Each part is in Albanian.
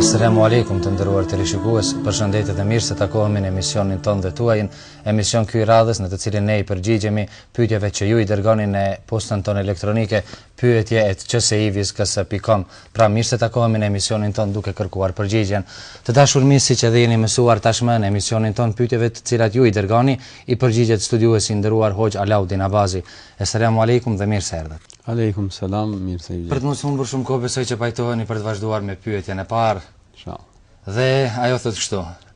Selamu alejkum të nderuar teleshikues, përshëndetje e mirë se takohemi në emisionin tonë dhe tuajin, emision ky i radhës në të cilin ne i përgjigjemi pyetjeve që ju i dërgoni në postën tonë elektronike Pyetje et QSI vizë KS pikë com. Pra, mirë se takohemi në emisionin tonë duke kërkuar përgjigjen. Të dashur miq, siç edhe jeni mësuar tashmë, në emisionin tonë pyetjeve të cilat ju i dërgoni, i përgjigjet studiuesi i nderuar Hoxhë Alaudin Abazi. Eselamu Alejkum dhe mirë se erdhët. Alejkum selam, mirë se vini. Për të mos humbur shumë kohë, besoj që pajtoheni për të vazhduar me pyetjen e parë. Inshallah. Dhe ajo thotë kështu.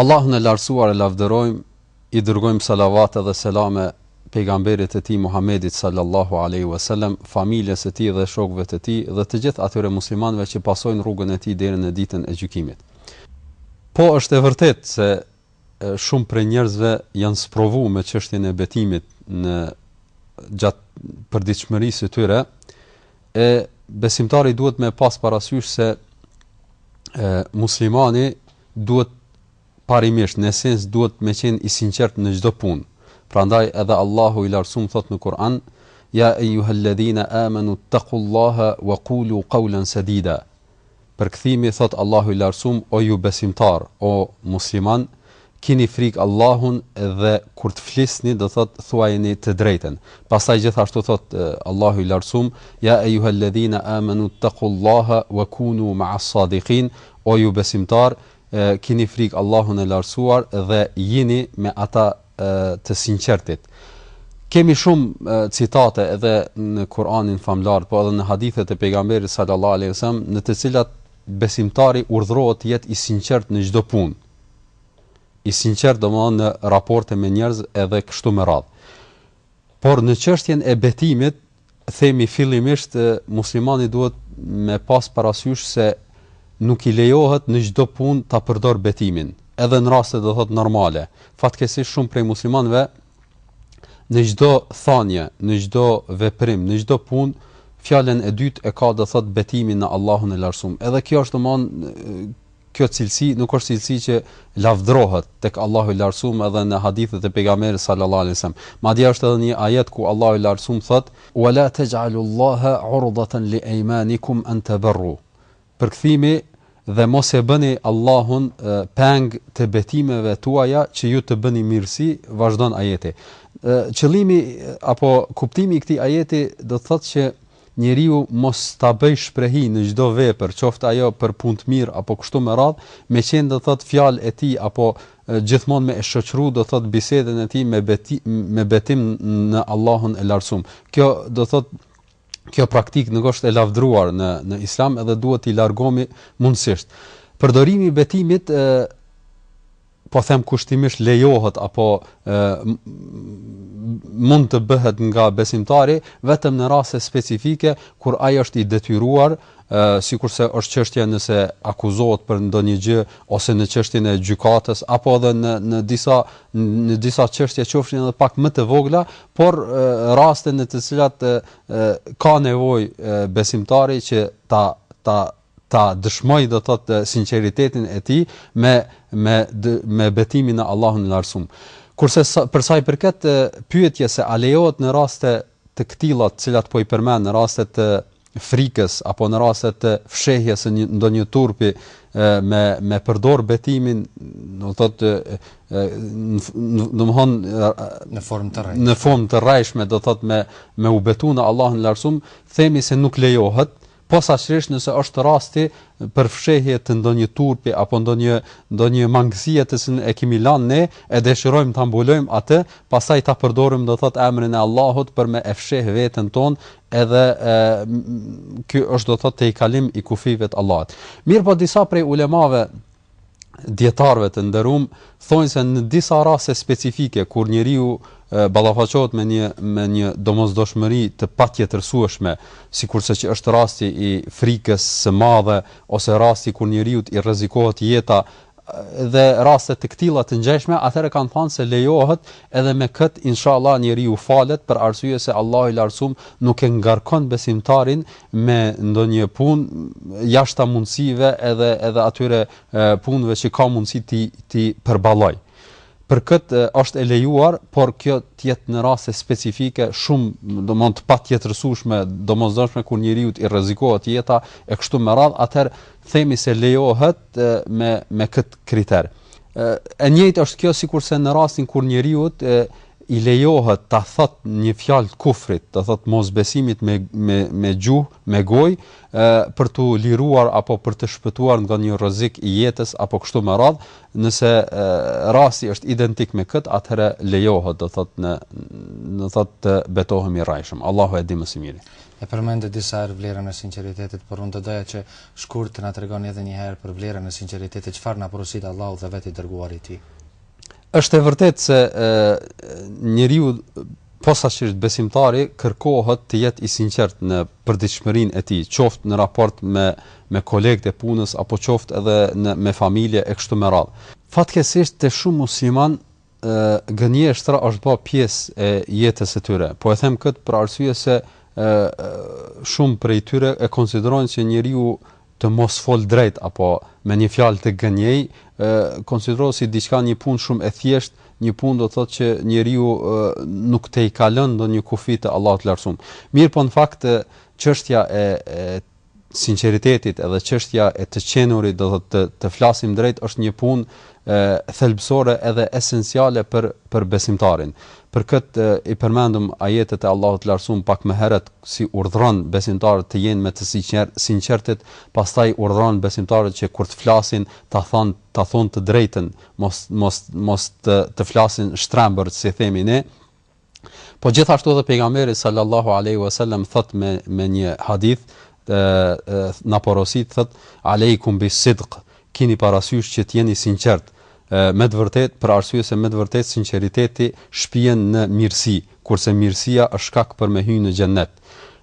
Allahun e Lartësuar e lavdërojmë, i dërgojmë salavate dhe selame Pejgamberit të Tij Muhammedit sallallahu alejhi ve selem, familjes së tij dhe shokëve të tij dhe të gjithë atyre muslimanëve që pasojnë rrugën e tij deri në Ditën e Gjykimit. Po, është e vërtetë se shumë prej njerëzve janë sprovu me çështjen e betimit gjatë përditshmërisë së tyre, E besimtari duhet me pas parasysh se e, muslimani duhet parimisht, në esencë duhet me qenë i sinqert në çdo punë. Prandaj edhe Allahu i Lartësum thotë në Kur'an, Ja ejuhel-ledhina amanu ttekullaha wa kulu kaulen sedida. Përkthimi, Thotë Allahu i Lartësum, O ju besimtarë, o muslimanë, kini frikë Allahun dhe kur të flisni, do thotë, thuajeni të drejtën. Pastaj gjithashtu thotë Allahu i Lartësum, Ja ejuhelledhina amanu ttaqullaha wa kunu ma'as sadiqin, O ju besimtarë, kini frikë Allahun e Lartësuar dhe jini me ata të sinqertit. Kemi shumë citate edhe në Kur'anin famëlartë, po edhe në hadithet e pejgamberit sallallahu alaihi wasallam, në të cilat besimtari urdhërohet të jetë i sinqert në çdo punë. I sinqert domthonë në raporte me njerëz edhe kështu me radhë. Por në çështjen e betimit, themi fillimisht muslimani duhet me pas parasysh se nuk i lejohet në çdo punë ta përdor betimin, edhe në raste do thotë normale. Fatkeqësisht shumë prej muslimanëve në çdo thanje, në çdo veprim, në çdo punë fjalën e dytë e ka do thotë betimin në Allahun e Lartësum. Edhe kjo është domethanë Kjo cilësi nuk është cilësi që lavdërohet tek Allahu i Lartësum edhe në hadithet e Pejgamberit sallallahu alejhi ve sellem. Madje është edhe një ajet ku Allahu i Lartësum thotë, Wa la taj'alu Allaha 'urdatan li aymanikum an tabarru. Përkthimi, Dhe mos e bëni Allahun peng të betimeve tuaja që ju të bëni mirësi, vazhdon ajeti. Qëllimi apo kuptimi i këtij ajeti do të thotë që Njeriu mos ta bëjë shprehi në çdo vepër, qoftë ajo për punë të mirë apo kështu me radhë, me qenë do thotë fjalë e tij apo gjithmonë me e shoqëru do thotë bisedën e tij me beti me betim në Allahun e Lartësum. Kjo do thotë kjo praktikë nuk është e lavdëruar në në Islam edhe duhet t'i largohemi mundësisht. Përdorimi i betimit ë po them kushtimisht lejohet apo mund të bëhet nga besimtari vetëm në raste specifike kur ai është i detyruar sikurse është çështja nëse akuzohet për ndonjë gjë ose në çështjen e gjykatës apo edhe në në disa në disa çështje qofshin edhe pak më të vogla, por raste në të cilat ka nevojë besimtari që ta ta ta dëshmojë do të thotë sinqeritetin e tij me me me betimin në Allahun e Lartësum. Kurse për sa i përket pyetjes se a lejohet në raste të këtilla të cilat po i përmend në raste të frikës apo në raste të fshehjes së ndonjë turpi me me përdor betimin, do të thotë domthon në formë të rrejshme. Në formë të rrejshme do të thotë me me u betu në Allahun e Lartësum, themi se nuk lejohet, posaçërisht nëse është rasti për fshehje të ndonjë turpi apo ndonjë ndonjë mangësie të cilën e kemi lanë ne e dëshirojmë ta mbulojmë atë pastaj ta përdorim do thotë emrin e Allahut për me e fsheh veten tonë edhe e, ky është do thotë tejkalim i kufijve të Allahut mirëpo disa prej ulemave dijetarëve të nderum thonë se në disa raste specifike kur njeriu ballafaqohet me një me një domosdoshmëri të patjetërsueshme, sikurse që është rasti i frikës së madhe ose rasti kur njeriut i rrezikohet jeta dhe raste të këtilla të ngjashme, atëherë kanë thanë se lejohet edhe me kët inshallah njeriu falet për arsye se Allahu i Lartësum nuk e ngarkon besimtarin me ndonjë punë jashta mundësive edhe edhe atyre punëve që ka mundësi t'i t'i përballojë. Për këtë është e lejuar, por kjo të jetë në raste specifike, shumë domon të patjetërsueshme, domosdoshme kur njeriut i rrezikohet jeta e kështu me radh, atëherë themi se lejohet me me kët kriter. E njëjtë është kjo sikurse në rastin kur njeriut i lejohet ta thotë një fjalë të kufrit, do thotë mosbesimit me me me gjuhë, me gojë, ë për t'u liruar apo për të shpëtuar nga një rrezik i jetës apo kështu me radhë, nëse ë rasti është identik me këtë, atëherë lejohet, do thotë në do thotë të betohemi rrejshëm. Allahu e di më së miri. E përmendët disa herë vlerën e sinqeritetit, por unë do doja që shkurt të na tregoni edhe një herë për vlerën e sinqeritetit, çfarë na porosit Allahu dhe vetë i dërguari i Tij. Është e vërtetë se njeriu posaçërisht besimtari kërkohet të jetë i sinqert në përditshmërinë e tij, qoftë në raport me me kolegët e punës apo qoftë edhe në me familje e kështu me radhë. Fatkeqësisht te shumë musliman gënjeshtra është ba pjesë e jetës së tyre. Po e them këtë për arsye se shumë prej tyre e konsiderojnë se njeriu të mos fol drejt apo me një fjalë të gënjej konsiderohet si diçka një punë shumë e thjeshtë, një punë do të thotë që njeriu nuk tejkalon ndonjë kufi të Allahut të Lartësuar. Mirpo në fakt çështja e sinqeritetit edhe çështja e të qenurit do të thotë të flasim drejt është një punë thelbësore edhe esenciale për për besimtarin. Për këtë i përmendum ajetet e Allahut të Lartësuar pak më herët si urdhëron besimtarët të jenë me të sinqertit, pastaj urdhëron besimtarët që kur të flasin ta thonë ta thonë të drejtën, mos mos mos të të flasin shtrembër si themi ne. Po gjithashtu edhe pejgamberi sallallahu alaihi wasallam thotë me me një hadith ë na porosit thotë aleikum bis sidq kini parasysh që të jeni sinqert me të vërtet për arsye se me të vërtet sinqeriteti shpien në mirësi kurse mirësia është shkak për me hyrë në xhennet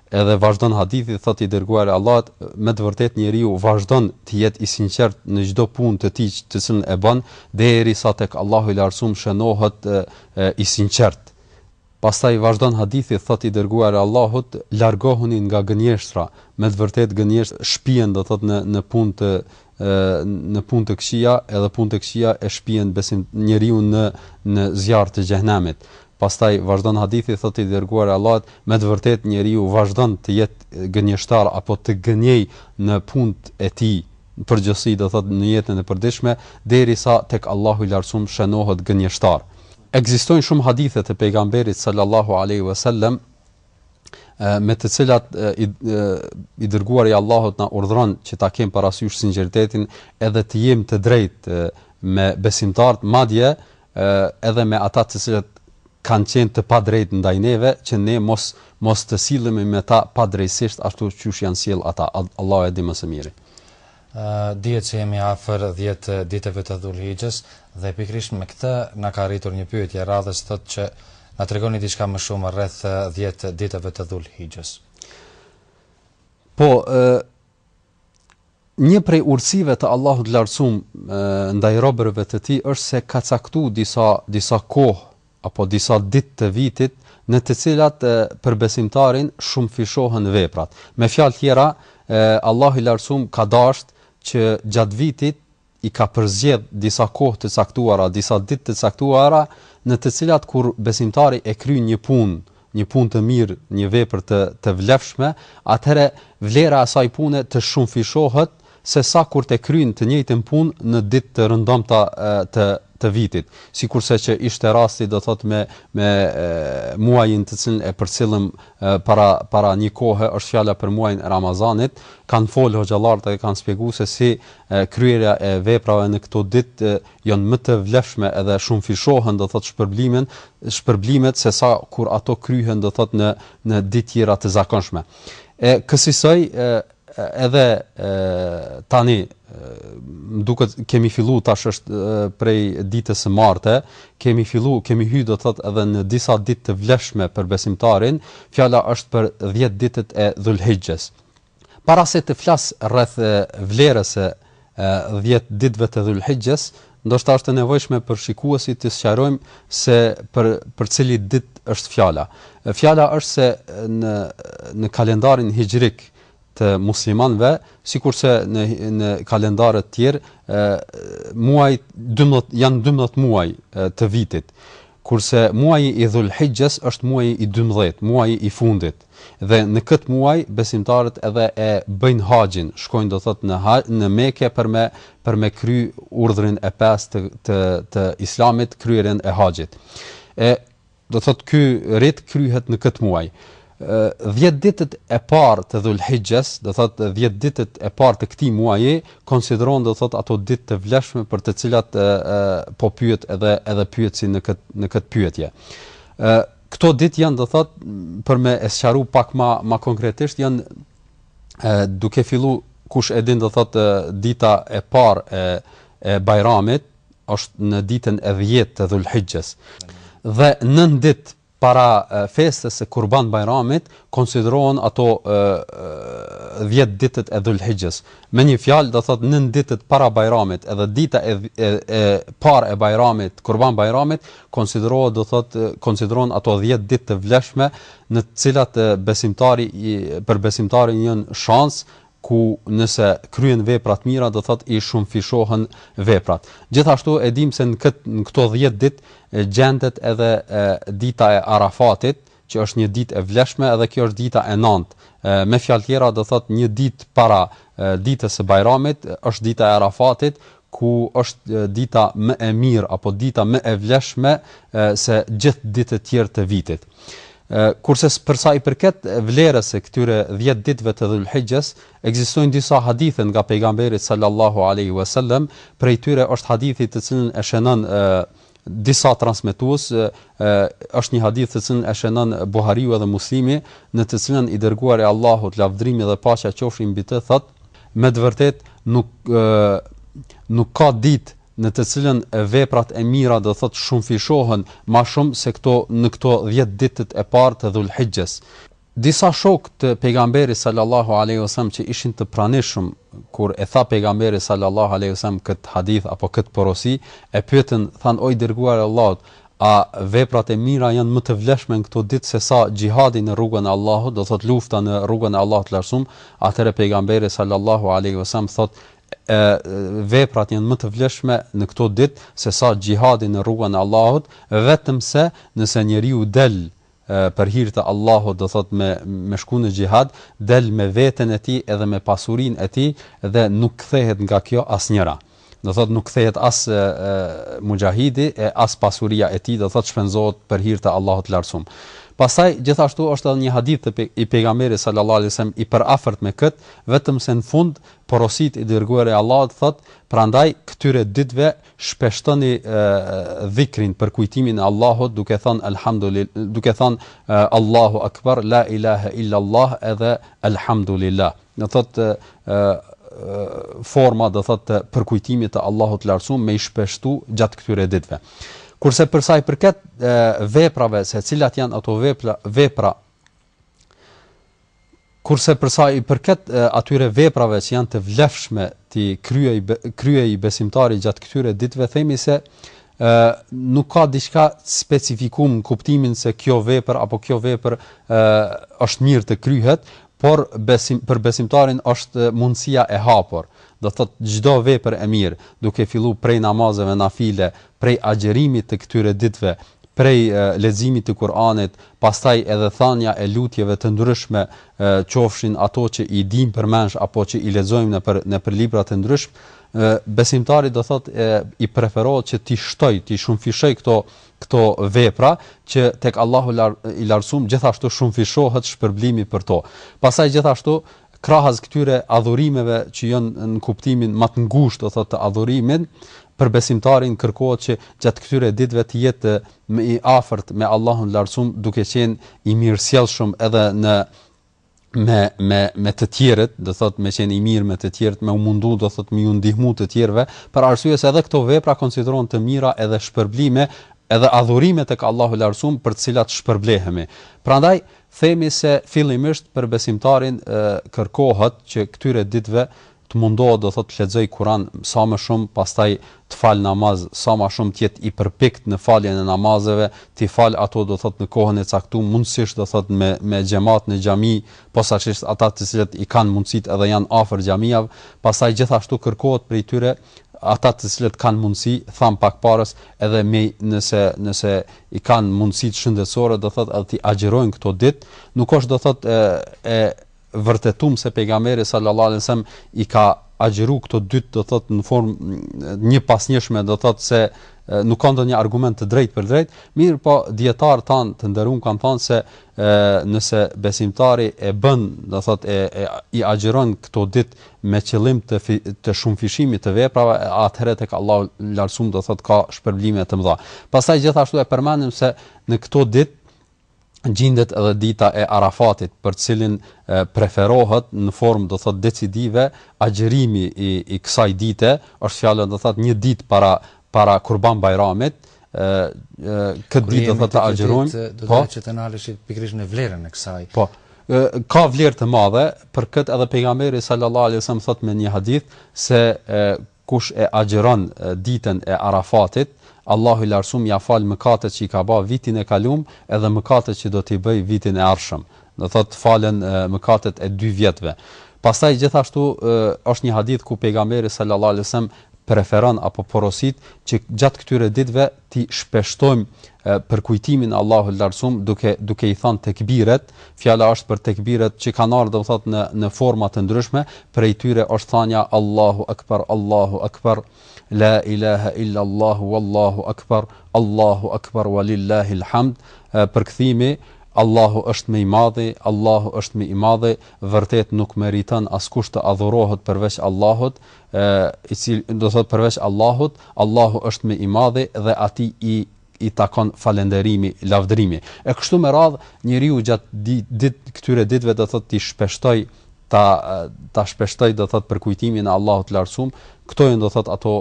Edhe vazhdon hadithi, thotë i Dërguari i Allahut, Me të vërtetë njeriu vazhdon të jetë i sinqert në çdo punë të tij të cilën e bën, derisa tek Allahu i Lartësum shënohet i sinqert. Pastaj vazhdon hadithi, thotë i Dërguari i Allahut, Largohuni nga gënjeshtra, me të vërtetë gënjeshtra shpien, do të thotë në në punë të e, në punë të këqija, edhe punë të këqija e shpien besim njeriu në në zjarr të xhehenemit. Pastaj vazhdon hadithi thotë i dërguari i Allahut, me të vërtetë njeriu vazhdon të jetë gënjeshtar apo të gënjej në punët e tij përgjithësi do thotë në jetën e përditshme derisa tek Allahu i lartësuam shënohet gënjeshtar. Ekzistojnë shumë hadithe të pejgamberit sallallahu alaihi wasallam me të cilat i, i dërguari i Allahut na urdhëron që ta kem parasysh sinqeritetin edhe të jem të drejtë me besimtarët, madje edhe me ata të cilët kanë qenë të padrejtë ndaj neve që ne mos mos të sillemi me ta padrejtësisht ashtu siç janë sjell ata. Allahu e di më së miri. Dihet që jemi afër dhjetë ditëve të Dhul-Hixhes dhe pikërisht me këtë na ka arritur një pyetje radhës thotë që na tregoni diçka më shumë rreth dhjetë ditëve të Dhul-Hixhes. Po, një prej urtësive të Allahut të Lartësuar ndaj robërve të Tij është se ka caktuar disa disa kohë apo disa ditë të vitit, në të cilat për besimtarin shumëfishohen veprat. Me fjalë tjera, Allahu i Lartësumë ka dashtë që gjatë vitit i ka përzgjedh disa kohë të caktuara, disa ditë të caktuara, në të cilat kur besimtari e kryen një punë, një punë të mirë, një vepër të të vlefshme, atëherë vlera e asaj pune të shumëfishohet se sa kur ta kryjnë të njëjtën punë në ditë të rëndomta të të vitit, sikurse që ishte rasti do thotë me me muajin të cilin e përcillëm para para një kohe, është fjala për muajin e Ramazanit, kanë folë hoxhallarët dhe kanë spjegu se si kryerja e veprave në këto ditë janë më të vlefshme edhe shumëfishohen do thotë shpërblimin shpërblimet se sa kur ato kryhen do thotë në në ditë tjera të zakonshme e kësisoj e, edhe e, tani më duket kemi fillu tash është prej ditës së marte, kemi fillu, kemi hy do thot edhe në disa ditë të vlefshme për besimtarin, fjala është për 10 ditët e Dhulhixhes. Para se të flas rreth vlerës së dhjetë ditëve të Dhul-Hixhes, ndoshta është e nevojshme për shikuesit të sqarojmë se për për cili ditë është fjala. Fjala është se në në kalendarin hixhrik të muslimanëve, sikurse në në kalendarët të tjerë, muaj dymbëdhjetë janë dymbëdhjetë muaj të vitit, kurse muaji i Dhul-Hixhes është muaji i dymbëdhjetë, muaji i fundit. dhe në këtë muaj besimtarët edhe e bëjnë haxhin, shkojnë do thotë në ha, në Mekë për me për me kry urdhrin e pestë të të, të Islamit, kryerjen e haxhit. E do thotë ky rit kryhet në këtë muaj. 10 ditët e parë të Dhulhixhes, do thot 10 ditët e parë të këtij muaji, konsiderohen do thot ato ditë të vlefshme për të cilat e, e, po pyet edhe edhe pyetësi në këtë në këtë pyetje. Këto ditë janë do thot për me e sqaru pak ma ma konkretisht janë e, duke fillu kush e din do thot dita e parë e e Bajramit është në ditën e 10 të Dhulhixhes. Dhe nën ditë para festës së Kurban Bajramit konsiderohen ato 10 ditët e Dhulhixhes. Me një fjalë do thotë nën ditët para Bajramit, edhe dita e e, e parë e Bajramit, Kurban Bajramit konsiderohet do thotë konsiderohen ato 10 ditë të vlefshme në të cilat besimtari i për besimtarin janë shans ku nëse kryen vepra të mira do thotë i shumëfishohen veprat. Gjithashtu e dimë se në këtë në këto 10 ditë gjendet edhe e, dita e Arafatit, që është një ditë e vlefshme edhe kjo është dita e nantë, me fjalë tjera do thotë një ditë para ditës së Bajramit është dita e Arafatit, ku është dita më e mirë apo dita më e vlefshme se gjithë ditët tjera të vitit. Kurse për sa i përket vlerës së këtyre 10 ditëve të Dhul-Hijhes, ekzistojnë disa hadithe nga pejgamberi sallallahu alaihi wasallam, prej tyre është hadithi të cilin e shënon disa transmetues, është një hadith të cilën e shënon Buhariu edhe Muslimi, në të cilën i dërguari i Allahut, lavdërimi dhe paqja qofshin mbi të, thotë, me të vërtetë nuk nuk ka ditë në të cilën veprat e mira do thotë shumëfishohen më shumë se këto në këto 10 ditët e parë të Dhul-Hijjes. Disa shokë të Pejgamberit sallallahu alejhi ve sellem që ishin të pranishëm kur e tha Pejgamberi sallallahu alejhi ve sellem këtë hadith apo këtë porosi, e pyetën, thanë, O i Dërguari i Allahut, a veprat e mira janë më të vlefshme në këto ditë sesa xhihadi në rrugën e Allahut, do thotë lufta në rrugën e Allahut të Lartësum? Atëherë Pejgamberi sallallahu alejhi ve sellem thotë, E, veprat janë më të vlefshme në këto ditë sesa xhihadi në rrugën e Allahut, vetëm se nëse njeriu del për hir të Allahut do thotë me me shku në xhihad del me veten e tij edhe me pasurinë e tij dhe nuk kthehet nga kjo asnjëra do thotë nuk kthehet as e, muxhahidi e as pasuria e tij do thotë shpenzohet për hir të Allahut të lartësum. Pastaj gjithashtu është edhe një hadith të i pejgamberit sallallahu alajhi wasallam i përafërt me kët, vetëm se në fund porosit i dërguari i Allahut thotë, prandaj këtyre ditëve Shpeshtoni dhikrin, përkujtimin e Allahut duke thënë Elhamdulil, duke thënë Allahu Akbar, la ilahe illa Allah edhe Elhamdulillah. Do thotë forma do thotë të përkujtimit të Allahut të Lartësum me i shpeshtu gjatë këtyre ditëve. Kurse për sa i përket veprave se cilat janë ato vepra, vepra Kurse për sa i përket atyre veprave që janë të vlefshme t'i kryej kryej besimtari gjatë këtyre ditëve themi se ë nuk ka diçka të specifikum në kuptimin se kjo vepër apo kjo vepër ë është mirë të kryhet, por besim për besimtarin është mundësia e hapur. Do thotë çdo vepër e mirë, duke fillu prej namazeve nafile, prej agjërimit të këtyre ditëve, prej leximit të Kur'anit, pastaj edhe thanja e lutjeve të ndryshme, qofshin ato që i dimë përmendsh apo që i lexojmë nëpër nëpër libra të ndryshëm, besimtarit do thotë i preferohet që t'i shtojë, t'i shumëfishojë këto këto vepra që tek Allahu i Lartësum gjithashtu shumëfishohet shpërblimi për to. Pastaj gjithashtu Krahas këtyre adhurimeve që janë në kuptimin ma të ngushtë do thotë të adhurimit, për besimtarin kërkohet që gjatë këtyre ditëve të jetë më i afërt me Allahun e Lartësum duke qenë i mirësjellshëm edhe në me me me të tjerët, do thotë me qenë i mirë me të tjerët, me u mundu do thotë me ju ndihmu të tjerëve, për arsye se edhe këto vepra konsiderohen të mira edhe shpërblime edhe adhurime tek Allahu i Lartësum për të cilat shpërblehemi. Prandaj Themi se fillimisht për besimtarin kërkohet që këtyre ditëve të mundohet do thotë të lexojë Kuran sa më shumë, pastaj të falë namaz sa ma shumë të jetë i përpiktë në faljen e namazeve, t'i falë ato do thotë në kohën e caktume, mundësisht do thotë me me xhemat në xhami, posaçërisht ata të cilët i kanë mundësitë edhe janë afër xhamiave, pastaj gjithashtu kërkohet prej tyre ata të cilët kanë mundësi, thamë pak më parë, edhe me nëse nëse i kanë mundësitë shëndetësore, do thotë edhe t'i agjërojnë këto ditë, nuk është do thotë e, e vërtetum se pejgamberi sallallahu alajhi wasallam i ka agjëru këto ditë do thot në formë njëpasnjëshme do thot se nuk ka ndonjë argument të drejtpërdrejtë, mirëpo dijetarët tanë të nderum kanë thënë se e, nëse besimtari e bën, do thot e, e i agjëron këto ditë me qëllim të të shumëfishimit të veprave atëherë tek Allahu i Lartësum do thotë ka shpërblime të mëdha. Pastaj gjithashtu e përmendim se në këto ditë gjindet edhe dita e Arafatit, për të cilin preferohet në formë do thotë decidive agjërimi i i kësaj dite, është fjala do thotë një ditë para para Kurban Bajramit, këtë ditë do të agjërojmë, do të po. thotë që të nalëshit pikërisht në vlerën e kësaj. Po. Ka vlerë të madhe për këtë edhe pejgamberi sallallahu alajhi wasallam thotë me një hadith se kush e agjëron ditën e Arafatit, Allahu i Lartësum ia fal mëkatet që i ka ba vitin e kalum edhe mëkatet që do t'i bëjë vitin e ardhshëm. do thotë falen mëkatet e dy vjetëve. Pastaj gjithashtu është një hadith ku pejgamberi sallallahu alajhi wasallam preferon apo porosit që gjatë këtyre ditëve ta shpeshtojmë përkujtimin e Allahut Lartësum duke duke i thënë tekbiret, fjala është për tekbiret që kanë ardhur domethënë në në forma të ndryshme, prej tyre është thënia Allahu akbar, Allahu akbar, La ilaha illa Allahu wallahu akbar, Allahu akbar walillahil hamd, Përkthimi, Allahu është më i madhi, Allahu është më i madhi, vërtet nuk meriton askush të adhurohet përveç Allahut, i cili do thot përveç Allahut, Allahu është më i madhi dhe atij i i takon falenderimi, lavdrimi. E kështu me radhë, njeriu gjatë di, dit, këtyre ditëve do thotë t'i shpeshtoj ta ta shpeshtoj do thotë përkujtimin e Allahut të lartësum, këto janë do thotë ato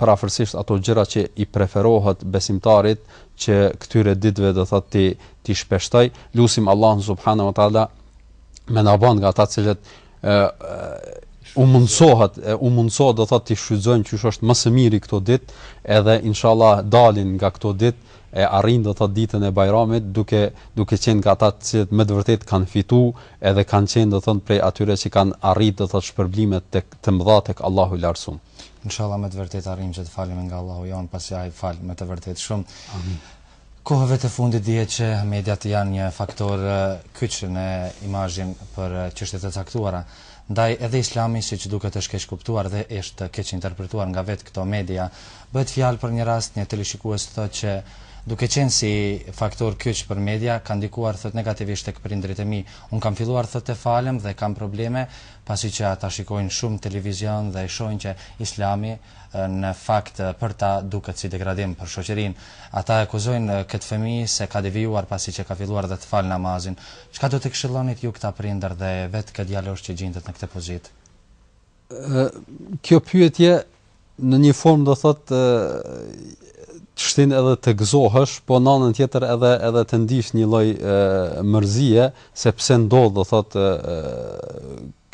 parafërsisht ato gjëra që i preferohet besimtarit që këtyre ditëve do thotë t'i t'i shpeshtoj, lusim Allahun subhanahu wa taala me na ban nga ata të cilët ë u mundsohet u mundsohet do thotë t'i shfrytëzojnë qysh është më së miri këto ditë edhe inshallah dalin nga këto ditë e arrin do thotë ditën e Bajramit duke duke qenë nga ata të cilët me të vërtetë kanë fitu edhe kanë qenë do thotë prej atyre që kanë arrit do thotë shpërblimet të, të mëdha tek Allahu i Lartësuam. Inshallah me të vërtetë arrijmë që të falemi nga Allahu jonë pasi ai fal me të vërtetë shumë. Amin. Kohëve të fundit dihet që mediat janë një faktor kyç në imazhin për çështje të caktuara. Ndaj edhe Islami siç duket është keqkuptuar dhe është keqinterpretuar nga vetë këto media. Bëhet fjalë për një rast një teleshikues thotë që duke qenë si faktor kyç për media ka ndikuar thotë negativisht tek prindërit e mi. Unë kam filluar thotë të falem dhe kam probleme pasi që ata shikojnë shumë televizion dhe shohin që Islami Në fakt, për ta, duket si degradim për shoqërinë. Ata e akuzojnë këtë fëmijë se ka devijuar pasi që ka filluar dhe të falë namazin. Çka do t'i këshillonit ju këta prindër dhe vetë këtë djalosh që gjindet në këtë pozitë? Kjo pyetje në një formë do thotë të shtin edhe të gëzohesh, po në anën tjetër edhe edhe të ndish një lloj mërzie sepse ndodh do thotë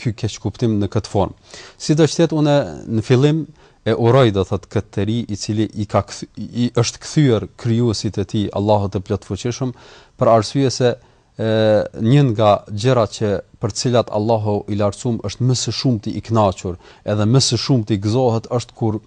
ky keqkuptim në këtë formë. Sido që të jetë unë në fillim e uroj do thot kët të ri i cili i ka i është kthyer krijuesit të tij Allahut të plotfuqishëm për arsye se ë një nga gjërat që për të cilat Allahu i lartësuam është më së shumti i kënaqur edhe më së shumti gëzohet është kur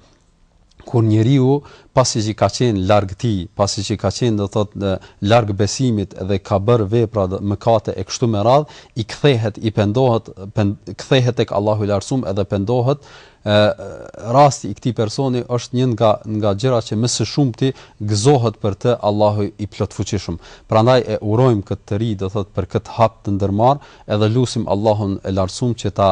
kur njeriu pasi që ka qenë larg tij, pasi që ka qenë do thotë larg besimit dhe ka bërë vepra mëkate e kështu me radhë, i kthehet, i pendohet, pend, kthehet tek Allahu i Lartësuar edhe pendohet, ë rasti i këtij personi është një nga nga gjërat që më së shumti gëzohet për të Allahu i plotfuqishëm. Prandaj e urojmë këtë të ri, do thot për këtë hap të ndërmarr, edhe lusim Allahun e Lartësuar që ta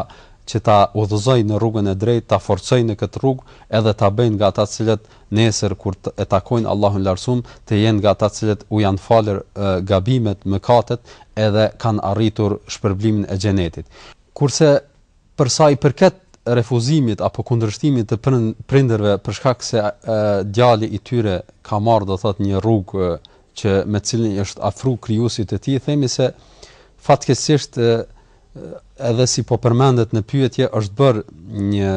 që ta udhëzojë në rrugën e drejtë, ta forcojë në këtë rrugë edhe ta bëjë nga ata të cilët nesër kur e takojnë Allahun e lartësum të jenë nga ata të cilët u janë falur gabimet, mëkatet edhe kanë arritur shpërblimin e Xhenetit. Kurse për sa i përket refuzimit apo kundërshtimit të prindërve për shkak se djali i tyre ka marrë do thotë një rrugë që me të cilën i është afru Krijuesit të tij, themi se fatkeqësisht Edhe si po përmendet në pyetje është bërë një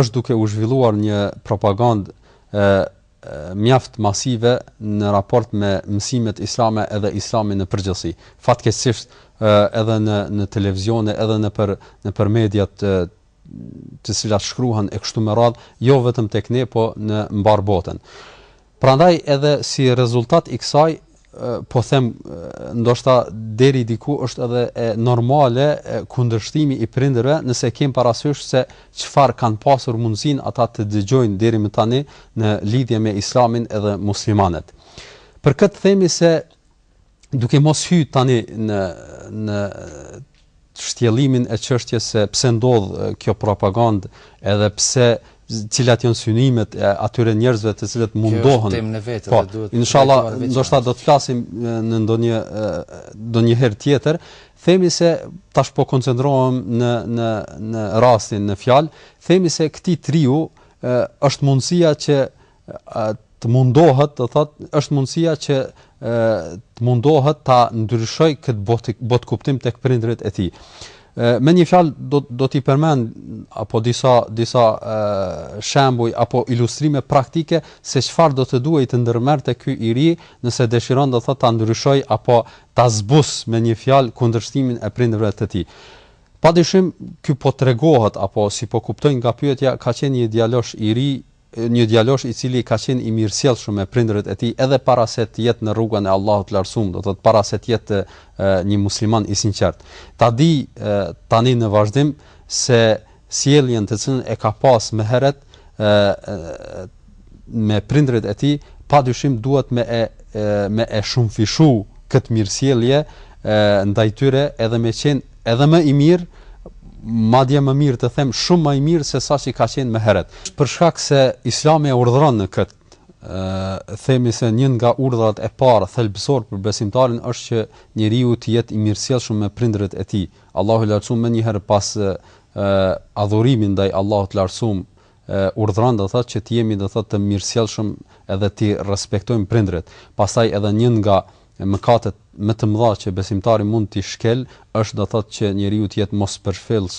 është duke u zhvilluar një propagandë mjaft masive në raport me mësimet islame edhe islamin në përgjithësi. Fatkeqësisht edhe në në televizione edhe nëpër nëpër mediat të cilat shkruhen e kështu me radhë, jo vetëm tek ne, po në mbarë botën. Prandaj edhe si rezultat i kësaj po them ndoshta deri diku është edhe e normale kundërshtimi i prindërve nëse kem parasysh se çfarë kanë pasur mundësinë ata të dëgjojnë deri më tani në lidhje me islamin edhe muslimanët. Për këtë themi se duke mos hy tani në në shtjellimin e çështjes se pse ndodh kjo propagandë edhe pse cilat janë synimet e atyre njerëzve të cilët mundohen. Po, inshallah, ndoshta do të flasim në ndonjë ndonjëherë tjetër, themi se tash po koncentrohem në në në rastin në fjalë, themi se këtij të riu është mundësia që të mundohet, do thot, është mundësia që ë të mundohet ta ndryshoj këtë botë botëkuptim tek prindërit e tij. Me një fjalë do do t'i përmend apo disa disa ë shembuj apo ilustrime praktike se çfarë do të duhej të ndërmerrte ky i ri nëse dëshiron do thot ta ndryshoj apo ta zbus me një fjalë kundërshtimin e prindërve të tij. Pa dyshim, ky po tregohet, apo si po kuptoj nga pyetja, ka qenë një djalosh i ri, një djalosh i cili ka qenë i mirësjellshëm me prindërit e tij edhe para se të jetë në rrugën e Allahut të Lartësuar, do të thotë para se të jetë një musliman i sinqertë. Ta di tani në vazhdim se sjelljen të cilën e ka pas më herët me prindërit e tij, padyshim duhet me e me e shumëfishu këtë mirësjellje ndaj tyre edhe me qenë Edhe më i mirë, madje më mirë të them shumë më i mirë se sa që ka qenë më herët. Për shkak se Islami e urdhëron në këtë, ë themi se një nga urdhrat e parë thelbësor për besimtarin është që njeriu të jetë i mirësjellshëm me prindërit e tij. Allahu i Lartësuar menjëherë pas ë adhurimit ndaj Allahut të Lartësuar urdhëron do thotë që të jemi do thotë të mirësjellshëm edhe t'i respektojmë prindërit. Pastaj edhe një nga mëkatet më të mëdha që besimtari mund t'i shkel është do thotë që njeriu të jetë mospërfillës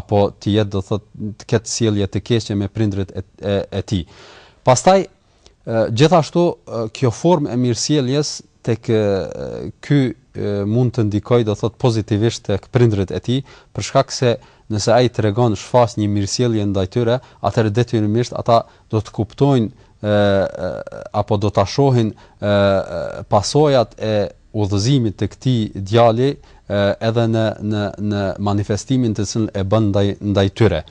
apo të jetë do thotë të ketë sjellje të keqe me prindërit e e tij. Pastaj Gjithashtu, kjo formë e mirësjelljes tek ky mund të ndikojë, do thotë pozitivisht tek prindërit e tij, për shkak se nëse ai tregon, shfaq një mirësjellje ndaj tyre, atëherë detyrimisht ata do të kuptojnë apo do ta shohin pasojat e udhëzimit të këtij djali edhe në në në manifestimin të cilën e bën ndaj ndaj tyre.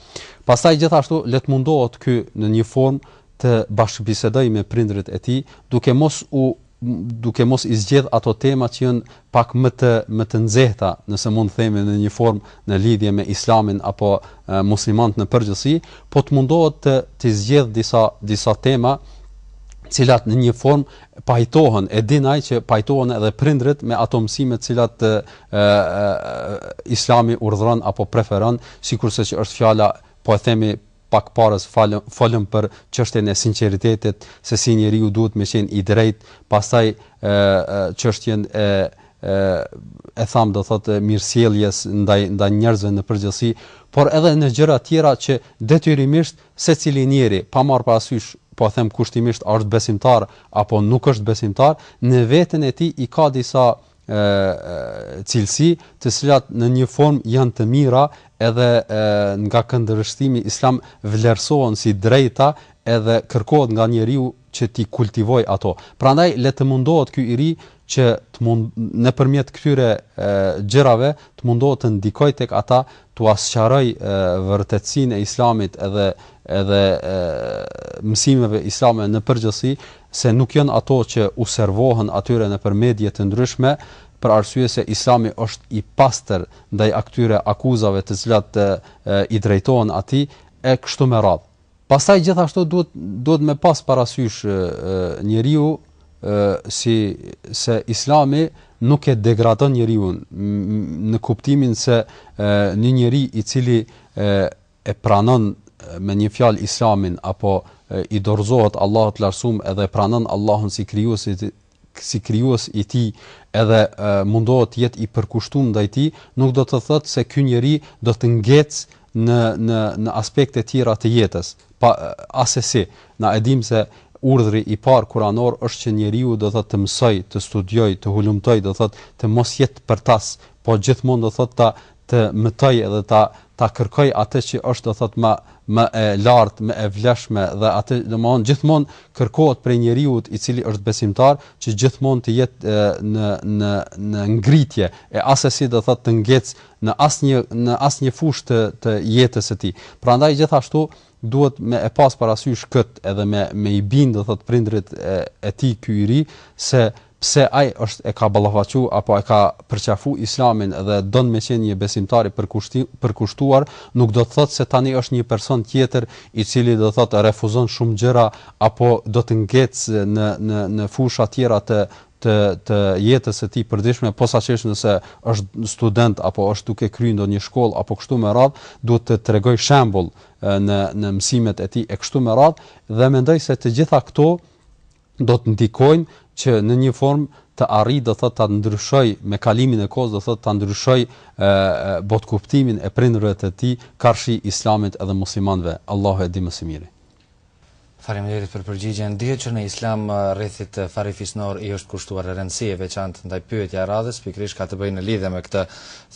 Pastaj gjithashtu le të mundohet ky në një formë të bashkëbisedojë me prindërit e tij, duke mos u duke mos i zgjedhë ato tema që janë pak më të më të nxehta, nëse mund të themi në një formë në lidhje me Islamin apo muslimanët në përgjithësi, po të mundohet të të zgjedhë disa disa tema të cilat në një formë pajtohen, e din ai që pajtohen edhe prindërit me ato mësime të cilat e, e, Islami urdhëron apo preferon, sikurse që është fjala po e themi Pak parë folëm për çështjen e sinqeritetit, se si njeriu duhet me qenë i drejtë, pastaj çështjen e e thamë do thotë mirësjelljes ndaj ndaj njerëzve në përgjithësi, por edhe në gjëra tjera që detyrimisht secili njeri, pa marrë parasysh po e them kushtimisht a është besimtar apo nuk është besimtar, në veten e tij i ka disa cilësi, të cilat në një formë janë të mira edhe nga këndvështrimi islam vlerësohen si drejta edhe kërkohet nga njeriu që t'i kultivojë ato. Prandaj le të mundohet ky i ri që të mund nëpërmjet këtyre gjërave të mundohet të ndikojë tek ata t'ua sqarojë vërtetësinë e islamit edhe edhe mësimeve islame në përgjithësi se nuk janë ato që u servohen atyre nëpër medie të ndryshme, për arsye se Islami është i pastër ndaj atyre akuzave të cilat i drejtohen atij, e kështu me radhë. Pastaj gjithashtu duhet duhet me pas parasysh njeriu si se Islami nuk e degradon njeriun në kuptimin se një njeri i cili e pranon me një fjalë Islamin apo i dorëzohet Allahut të Lartësuar edhe e pranon Allahun si krijues si krijues i tij edhe mundohet të jetë i përkushtuar ndaj tij, nuk do të thotë se ky njeri do të ngecë në në në aspekte të tjera të jetës. Po asesi, na e dimë se urdhri i parë kuranor është që njeriu do thotë të mësojë, të studiojë, të hulumtojë, do thotë të mos jetë përtas, po gjithmonë do thotë ta të mëtojë edhe ta ta kërkojë atë që është do thotë më më e lartë më e vlefshme dhe atë domethënë gjithmonë kërkohet prej njeriut i cili është besimtar që gjithmonë të jetë në në në ngritje e asesi do thotë të ngecë në asnjë në asnjë fushë të të jetës së tij prandaj gjithashtu duhet me e pas parasysh kët edhe me me i bind do thot prindërit e e tij ky i ri se pse ai është e ka ballafaqu apo e ka përqafu islamin dhe don me qenë një besimtar i përkushti përkushtuar nuk do të thot se tani është një person tjetër i cili do thot refuzon shumë gjëra apo do të ngec në në në fusha tjera të të të jetës së tij përditshme, posaçërisht nëse është student apo është duke kryer ndonjë shkollë apo kështu me radhë, duhet të tregojë shembull në në mësimet e tij e kështu me radhë dhe mendoj se të gjitha këto do të ndikojnë që në një formë të arrijë do thotë ta ndryshoj me kalimin e kohës do thotë ta ndryshoj botëkuptimin e prindërve të tij karshi islamit edhe muslimanëve Allahu e di më së miri Faleminderit për përgjigjen. Dihet që në Islam rrethit farefisnor i është kushtuar rëndësi e veçantë, ndaj pyetja e radhës pikërisht ka të bëjë në lidhje me këtë.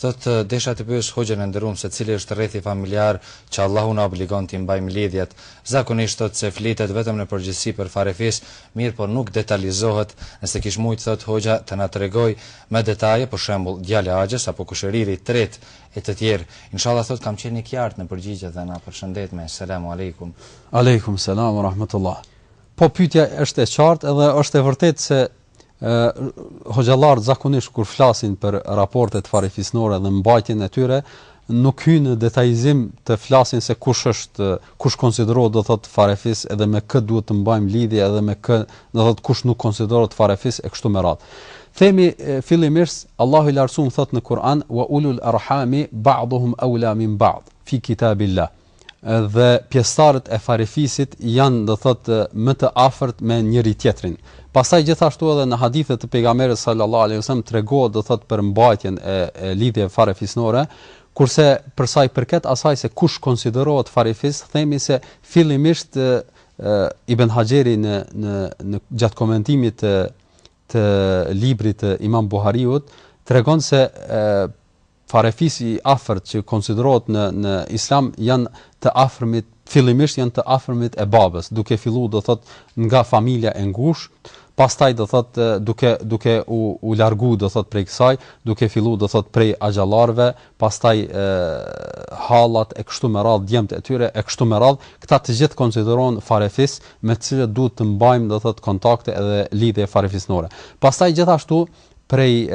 Thotë, desha të pyes Hoxhën e nderum se cili është rrethi familjar që Allahu na obligon t'i mbajmë lidhjet. Zakonisht thotë se flitet vetëm në përgjithësi për farefis, mirëpo nuk detalizohet. Nëse kish mujt thotë Hoxha të na tregojë me detaje, për shembull, djali i axhës apo kushëriri i tretë e të tjerë inshallah thot kam qenë i kjartë në përgjigje dhe na përshëndet me selam alejkum alejkum selam rahmetullah po pyetja është e qartë edhe është e vërtetë se hoxhallarët zakonisht kur flasin për raportet farefisnore dhe mbajtjen e tyre, nuk hyjnë në detajizim të flasin se kush është Kush konsiderohet do thotë farefis edhe me kë duhet të mbajmë lidhje edhe me kë do thotë kush nuk konsiderohet farefis e kështu me radhë. Themi fillimisht Allahu i Lartësuam thotë në Kur'an wa ulul arhami ba'dhuhum awla min ba'd fi kitabillah dhe pjesëtarët e farefisit janë do thotë më të afërt me njëri tjetrin. Pastaj gjithashtu edhe në hadithe të pejgamberit sallallahu alaihi wasallam tregohet do thotë për mbajtjen e, e lidhjeve farefisnore Kurse për sa i përket asaj se kush konsiderohet farefis, themi se fillimisht Ibn Haxheri në në në gjatë komentimit të të librit të Imam Buhariut tregon se e, farefisi i afërt që konsiderohet në në Islam janë të afërmit fillimisht janë të afërmit e babës, duke fillu do thot nga familja e ngusht, pastaj do thot duke duke u u largu do thot prej kësaj, duke fillu do thot prej axhallarëve, pastaj hallat e kështu me radhë djemt e tyre e kështu me radhë, këta të gjithë konsiderohen farefis me të cilët duhet të mbajmë do thot kontakte edhe lidhje farefisnore. Pastaj gjithashtu prej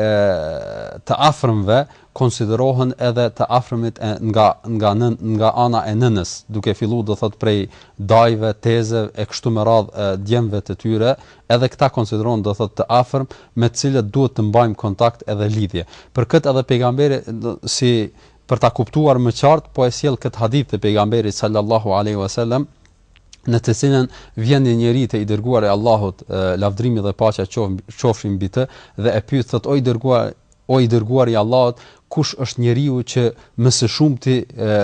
të afërmve konsiderohen edhe të afërmit e nga nga nga ana e nënës duke fillu do thot prej dajve tezëve e kështu me radh djemve të tyre edhe këta konsiderohen do thot të afërm me të cilët duhet të mbajmë kontakt edhe lidhje për këtë edhe pejgamberi si për ta kuptuar më qartë po e sjell këtë hadith të pejgamberit sallallahu alaihi wasallam në të cilën vjen një njeri te i dërguari i Allahut, lavdrimi dhe paqja qofshin mbi të, dhe e pyet thotë o i dërguar o i dërguari i Allahut, kush është njeriu që më së shumti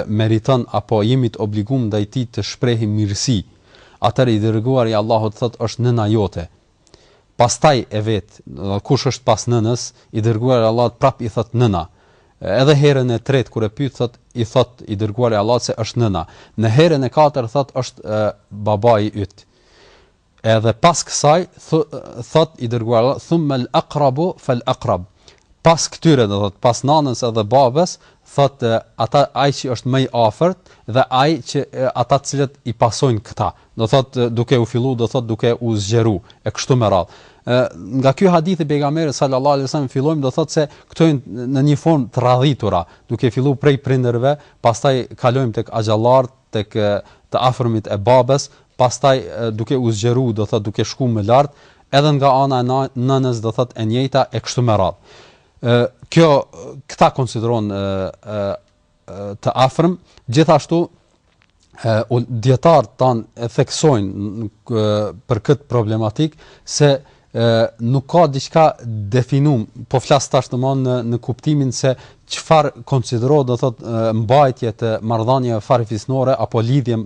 meriton apo jemi të obligum ndaj tij të shprehim mirësi? Atëherë i dërguari i Allahut thotë është nëna jote, pastaj e vet, kush është pas nënës, i dërguar i Allahut prap i thot nëna. Edhe herën e tretë kur e pyet thot i thot i dërguar i Allahut se është nëna. Në herën e katërt thot është e, babai yt. Edhe pas kësaj thot i dërguar thumma al-aqrabu fal-aqrab. Pas këtyre do thot pas nanës edhe babës, thot ata ai që është më i afërt dhe ai që ata të cilët i pasojnë këta. do thotë duke u fillu do thotë duke u zgjeru e kështu me radhë ë nga ky hadith i pejgamberit sallallahu alaihi wasallam fillojmë do thotë se këto janë në një formë të radhitura duke fillu prej prindërve pastaj kalojmë tek axhallarët tek të afërmit e babës pastaj duke u zgjeru do thotë duke shku më lart edhe nga ana e nënës do thotë e njëjta e kështu me radhë ë kjo këta konsideron ë të afërm, gjithashtu ë dijetarët tan e theksojnë për këtë problematik se ë nuk ka diçka definum, po flas tash domon në në kuptimin se çfar konsiderohet do thot mbajtje të marrëdhënieve farefisnore apo lidhje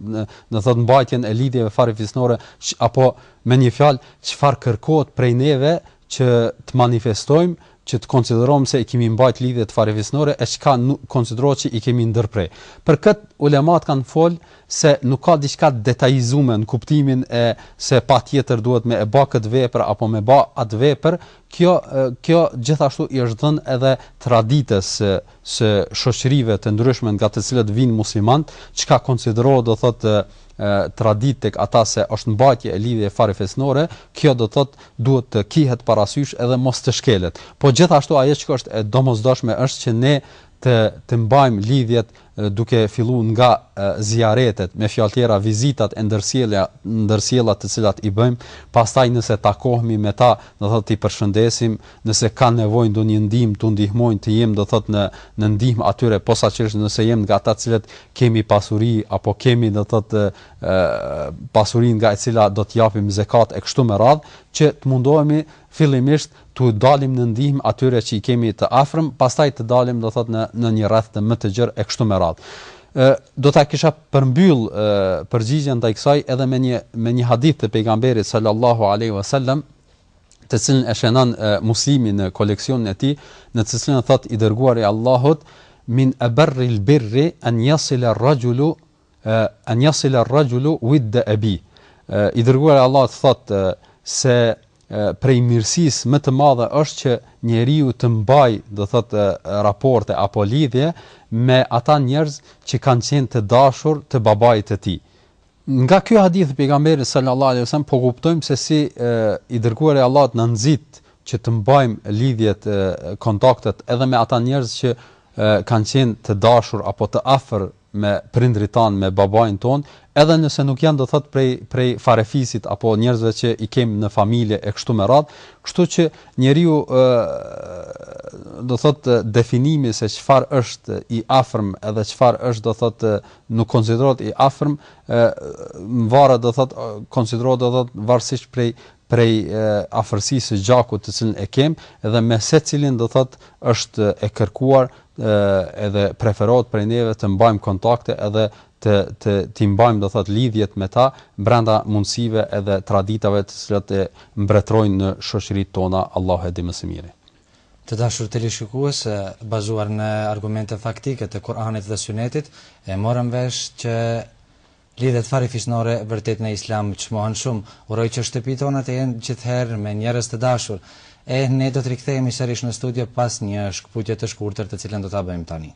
do thot mbajtjen e lidhjeve farefisnore apo me një fjalë çfarë kërkohet prej neve që të manifestojmë, që të konsiderohmë se i kemi mbajt lidhjet farefisnore e çka konsiderohet që i kemi ndërpre. Për kët ulemat kan fol se nuk ka diçka detajizume në kuptimin e se patjetër duhet me e ba kët vepër apo me ba at vepër, kjo kjo gjithashtu i është dhën edhe traditës së së shoqërive të ndryshme nga të cilat vin muslimant, çka konsiderohet do thot traditë tek ata se është mbajtje e lidhjeve farefisnore, kjo do thotë duhet të kihet parasysh edhe mos të shkelet. Po gjithashtu ajo çka është e domosdoshme është që ne të të mbajmë lidhjet duke fillu nga zijaretet, me fjalë tjera vizitat e ndërsjellja, ndërsjellat të cilat i bëjmë, pastaj nëse takohemi me ta, do thotë t'i përshëndesim, Nëse kanë nevojë ndonjë ndihmë tu ndihmojnë të jem do thotë në në ndihmë atyre posaçërisht nëse jemi nga ata të cilët kemi pasuri apo kemi do thotë pasurinë nga e cila do të japim zekat e kështu me radhë që të mundohemi fillimisht tu dalim në ndihmë atyre që i kemi të afërm pastaj të dalim do thotë në në një rreth të më të gjerë e kështu me radhë do ta kisha përmbyll përgjigjen ndaj kësaj edhe me një me një hadith të pejgamberit sallallahu alaihi wasallam të cilën e shënon Muslimi në koleksionin e tij, në të cilën thotë i dërguari i Allahut, min abarri l-birri an yasila ar-rajulu an yasila ar-rajulu widd abi. I dërguari i Allahut thotë se prej mirësisë më të madhe është që njeriu të mbajë, do thotë, raporte apo lidhje me ata njerëz që kanë qenë të dashur të babait të tij. Nga ky hadith i Pejgamberit sallallahu alejhi ve sellem po kuptojmë se si i dërguari i Allahut na nxit që të mbajmë lidhjet, kontaktet edhe me ata njerëz që kanë qenë të dashur apo të afër me prindërit tanë, me babain tonë, edhe nëse nuk janë do thotë prej prej farefisit apo njerëzve që i kemi në familje e kështu me radhë, kështu që njeriu ë do thotë definimi se çfarë është i afërm edhe çfarë është do thotë nuk konsiderohet i afërm, ë varet do thotë konsiderohet do thotë varësisht prej prej afërsisë së gjakut të cilën e kem edhe me secilin do thotë është e kërkuar ë edhe preferohet prej neve të mbajmë kontakte edhe të të ti mbajmë do thotë lidhjet me ta brenda mundësive edhe traditave të cilat e mbretërojnë në shoqëritë tona Allahu e di më së miri. Të dashur teleshikues, bazuar në argumente faktike të Kur'anit dhe Synetit, e morëm vesh që lidhjet farefisnore vërtet në Islam çmohen shumë. Uroj që shtëpitë tona të jenë gjithëherë me njerëz të dashur. E ne do të rikthehemi sërish në studio pas një shkputje të shkurtër të cilën do ta bëjmë tani.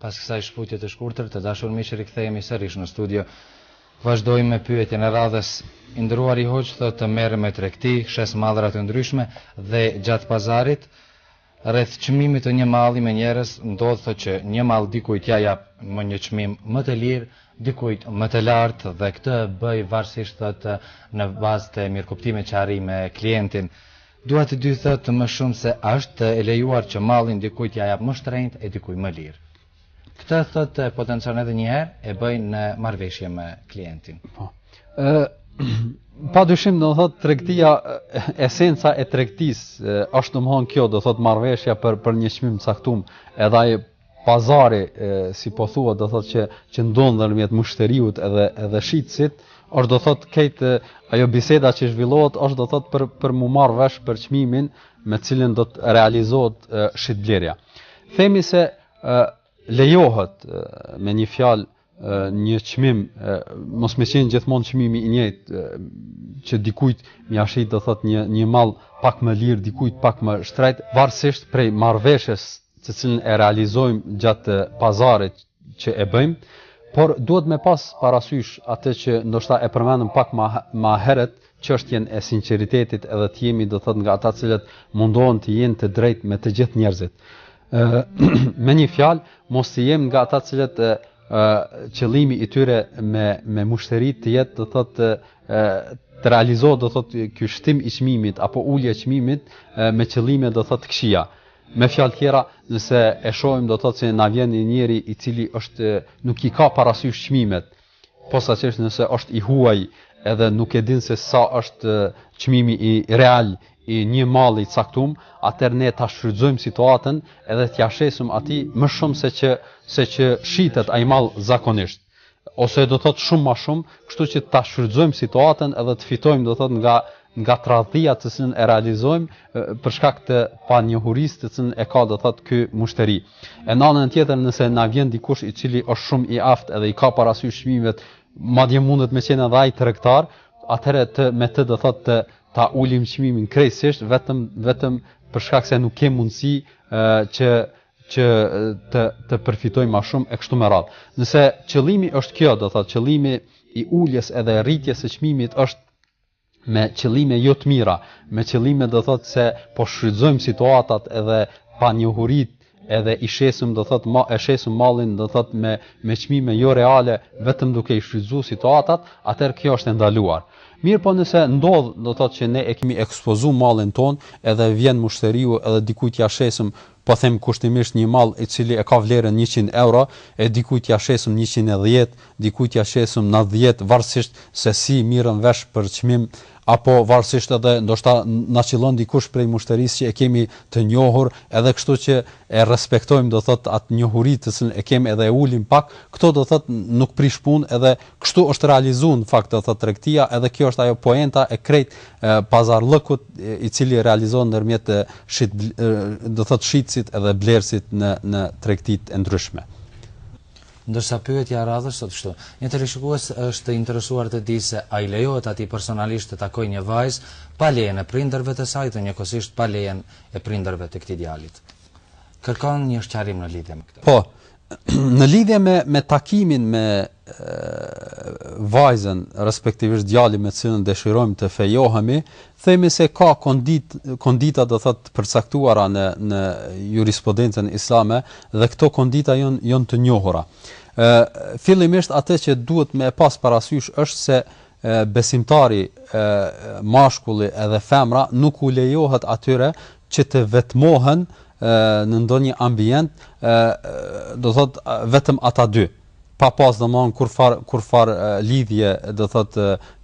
Pas kësaj shkputje të shkurtër, të dashur miq rikthehemi sërish në studio. Vazhdojmë me pyetjen e radhës. I nderuari hoxhë thotë merrem me tregti, shes mallra të ndryshme dhe gjatë pazarit Rreth çmimit të një malli me njerëz ndodh thotë që një mall dikujt t'ia jap me një çmim më të lirë, dikujt më të lartë dhe këtë bëj varësisht thotë në bazë të mirëkuptimit që arrij me klientin. Dua të di thotë më shumë se a është e lejuar që mallin dikujt t'ia jap më shtrenjtë e dikujt më lirë. Këtë thot potencon edhe një herë e bëjnë në marrëveshje me klientin. Po. Ë pa dyshim do thot tregtia esenca e tregtisë është domthon kjo do thot marrëveshja për për një çmim të caktuar edhe ai pazari e, si po thuhet do thot që që ndodh ndërmjet mushteriut edhe edhe shitësit është do thot kët ajo biseda që zhvillohet është do thot për për mu marr vesh për çmimin me cilin do të realizohet shitblerja. Themi se e, lejohet e, me një fjalë një çmim mos me qenë gjithmonë çmimi i njëjtë që dikujt me ia shit do thot një një mall pak më lirë dikujt pak më shtrejt varësisht prej marrëveshjes të cilën e realizojmë gjatë pazarit që e bëjmë por duhet me pas parasysh atë që ndoshta e përmendëm pak më më herët çështjen e sinqeritetit edhe të jemi do të thotë nga ata të cilët mundohen të jenë të drejtë me të gjithë njerëzit. ë me një fjalë mos të jemi nga ata të cilët ë qëllimi i tyre me me mushteri të jetë do të thotë të realizohet do thot ky shtim i çmimit apo ulja e çmimit me qëllime do thot të kqija. Me fjalë tjera, nëse e shohim do thot se na vjen një njeri i cili është nuk i ka parasysh çmimet, Posaçërisht nëse është i huaj edhe nuk e din se sa është çmimi real i një malli caktum, atër ne ta shfrytëzojmë situatën edhe t'ia shesim atij më shumë se që, se që shitet ai mall zakonisht ose do të thotë shumë më shumë, kështu që ta shfrytëzojmë situatën edhe të fitojmë do të thotë nga nga tradhtia të cilën e realizojmë për shkak të panjohurisë të cilën e ka do thotë ky mushteri. E në anën tjetër nëse na vjen dikush i cili është shumë i aftë edhe i ka parasysh çmimet, madje mundet me qenë edhe ai tregtar, atëherë të me të do thotë të ta ulim çmimin krejtësisht vetëm vetëm për shkak se nuk kem mundësi që që të të përfitojmë më shumë e kështu me radhë. Nëse qëllimi është kjo, do thotë qëllimi i uljes edhe rritjes së çmimit është me qëllime jo të mira, me qëllime do thotë se po shfrytëzojmë situatat edhe panjohuritë, edhe i shesëm do thotë ma e shesëm mallin do thotë me me çmime jo reale, vetëm duke i shfrytëzuar situatat, atëherë kjo është e ndaluar. Mirëpo nëse ndodh do thotë që ne e kemi ekspozuar mallin tonë, edhe vjen mushteriu edhe dikujt ia shesëm Po them kushtimisht një mall i cili e ka vlerën njëqind euro, e dikujt ia shesëm njëqind e dhjetë, dikujt ia shesëm nëntëdhjetë, varësisht se si merrem vesh për çmim, apo varësisht edhe ndoshta na qëllon dikush prej mushterisë që e kemi të njohur edhe kështu që e respektojmë do thotë atë njohuri të cilën e kemi edhe e ulim pak, këto do thotë nuk prish punë edhe kështu është realizu në fakt do thotë tregtia edhe kjo është ajo poenta e krejt pazarllëkut i cili realizohet ndërmjet shit do thotë shitësit edhe blerësit në në tregtitë e ndryshme. Ndërsa pyetja e radhës thotë kështu, një teleshikues është i interesuar të dijë se a i lejohet atij personalisht të takojë një vajzë pa lejen e prindërve të saj dhe njëkohësisht pa lejen e prindërve të këtij djalit. Kërkon një sqarim në lidhje me këtë. Po, Në lidhje me me takimin me vajzën, respektivisht djalin me të cilën dëshirojmë të fejohemi, themi se ka kondit kondita do thotë të përcaktuara në në jurisprudencën islame dhe këto kondita janë janë të njohura. Ë fillimisht atë që duhet me e pas parasysh është se besimtari mashkulli edhe femra nuk u lejohet atyre që të vetmohen në ndonjë ambient do thot vetëm ata dy pa pas domethënë kurfar kurfar lidhje do thot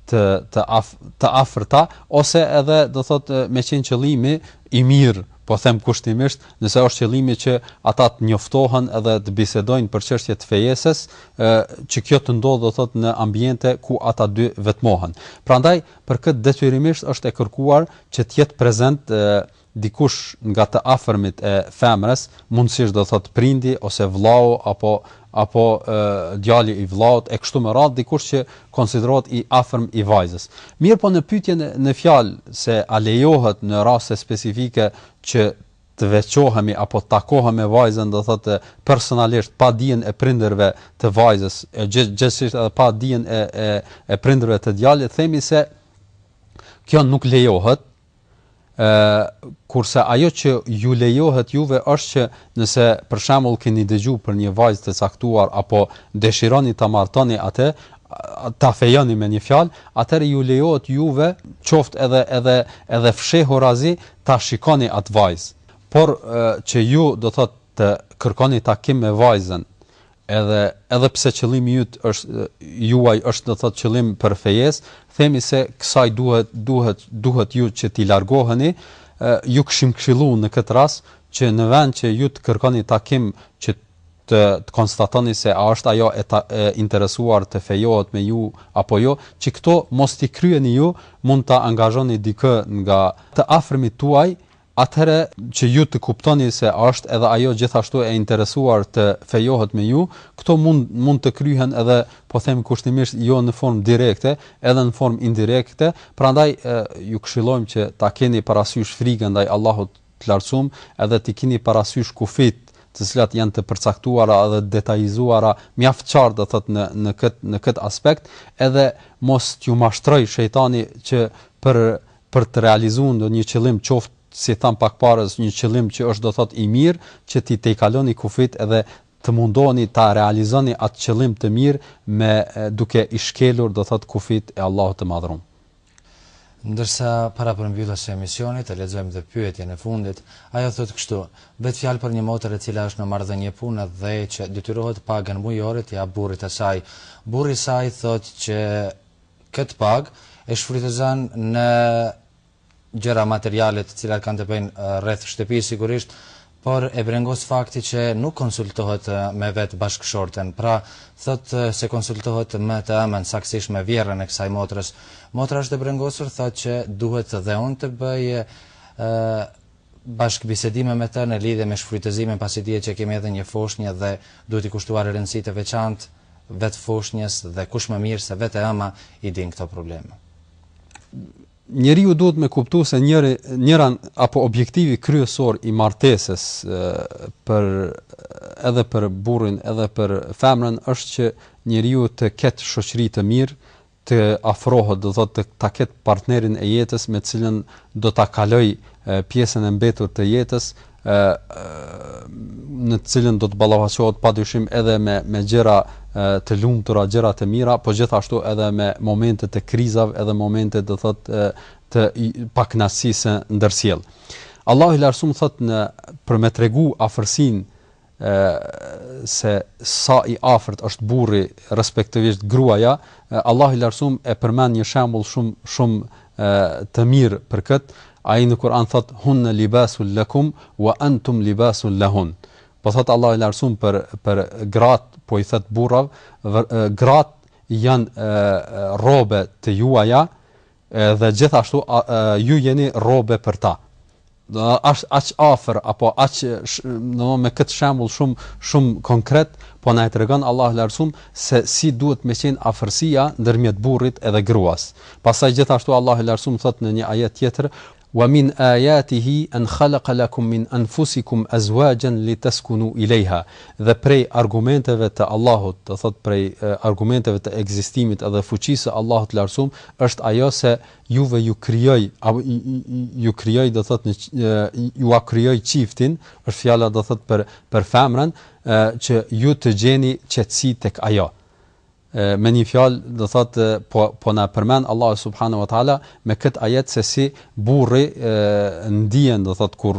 të të af, të afërta ose edhe do thot me qenë qëllimi i mirë Po them kushtimisht, nëse është qëllimi që ata të njoftohen edhe të bisedojnë për çështje të fejesës, ë, që kjo të ndodhë, do thotë, në ambiente ku ata dy vetmohen. Prandaj, për këtë detyrimisht është e kërkuar që të jetë prezent, ë, dikush nga të afërmit e femrës, mundësisht, do thotë, prindi ose vllau apo apo djali i vëllaut e kështu me radhë dikush që konsiderohet i afërm i vajzës. Mirëpo në pyetjen në fjalë se a lejohet në raste specifike që të veçohemi apo të takohemi me vajzën, do thotë personalisht pa dijen e prindërve të vajzës, e gjithsesi edhe pa dijen e e e prindërve të djalit, themi se kjo nuk lejohet, Ë, kurse ajo që ju lejohet juve është që nëse për shembull keni dëgju për një vajzë të caktuar apo dëshironi ta martoni atë, ta fejoni me një fjalë, atëherë ju lejohet juve, qoftë edhe edhe edhe fshehurazi, ta shikoni atë vajzë. Por që ju, do thotë, të kërkoni takim me vajzën, edhe edhe pse qëllimi yt është juaj është do thot qëllim për fejesë, themi se kësaj duhet duhet duhet ju që t'i largoheni, ju kishim këshillu në këtë rast që në vend që ju të kërkoni takim që të të konstatoni se a është ajo e, ta, e interesuar të fejohet me ju apo jo, që këto mos t'i kryeni ju, mund ta angazhoni dikë nga të afërmit tuaj atëherë që ju të kuptoni se është edhe ajo gjithashtu e interesuar të fejohet me ju, këto mund mund të kryhen edhe, po them kushtimisht, jo në formë direkte, edhe në formë indirekte, prandaj ju këshillojmë që ta keni parasysh frikën ndaj Allahut të Lartësumë, edhe t'i keni parasysh kufijtë të cilat janë të përcaktuara edhe të detajizuara mjaft qartë do thotë në në këtë në këtë aspekt, edhe mos t'ju mashtrojë shejtani që për për të realizu ndonjë qëllim qoftë si thamë pak parë një qëllim që është do thotë i mirë që t'i tejkaloni kufijtë edhe të mundoheni ta realizoni atë qëllim të mirë me duke i shkelur do thotë kufijtë e Allahut të Madhërum. Ndërsa para përmbylljes së emisionit e lexojmë dhe pyetjen e fundit, ajo thotë kështu, Bëhet fjalë për një motër e cila është në marrëdhënie pune dhe që detyrohet pagën mujore t'ia jep burrit të saj. Burri i saj thotë që Këtë pagë e shfrytëzon në gjëra materiale të cilat kanë të bëjnë rreth shtëpisë sigurisht, por e brengos fakti që nuk konsultohet me vetë bashkëshorten. Pra, thotë se konsultohet me të ëmën, saktësisht me vjerrën e kësaj motrës. Motra është e brengosur, thotë që duhet dhe unë të bëj bashkëbisedime me të në lidhje me shfrytëzimin pasi dihet që kemi edhe një foshnje dhe duhet i kushtuar rëndësi të veçantë vetë foshnjes dhe kush më mirë se vetë e ëma i din këto probleme. Njeriu duhet me kuptu se njëri, njëran apo objektivi kryesor i martesës për edhe për burrin edhe për femrën është që njeriu të ketë shoqëri të mirë të afrohet, do thotë të ta ketë partnerin e jetës me të cilën do ta kalojë pjesën e mbetur të jetës, ë në të cilën do të ballafaqohet padyshim edhe me me gjëra të lumtura, gjëra të mira, po gjithashtu edhe me momente të krizave, edhe momente do thotë të pakënaqësisë ndërsjell. Allahu i Lartësum thot në për me tregu afërsinë se sa i afërt është burri respektivisht gruaja, Allahu i Lartësum e përmend një shembull shumë shumë të mirë për këtë, ai në Kur'an thot hunna libasul lakum wa antum libasul lahun. Po thot Allahu i Lartësum për për grat, po i thot burrav, grat janë rrobe të juaja Dhe gjithashtu ju jeni rrobe për ta. Do është aq afër apo aq do me këtë shembull shumë shumë konkret po na e tregon Allahu i Lartësum se si duhet me qenë afërsia ndërmjet burrit edhe gruas. Pastaj gjithashtu Allahu i Lartësum thot në një ajet tjetër Wa min ayatihi an khalaqa lakum min anfusikum azwajan litaskunu ilejha, dhe prej argumenteve të Allahut, do thotë prej argumenteve të ekzistimit dhe fuqisë së Allahut të Lartësumë, është ajo se juve ju krijoi, apo ju krijoi do thotë jua krijoi çiftin, është fjala do thotë për për femrën, që ju të gjeni qetësi tek ajo. Me një fjalë, do thotë, po, po na përmend Allahu subhanahu wa taala me këtë ajet se si burri ndien, do thotë, kur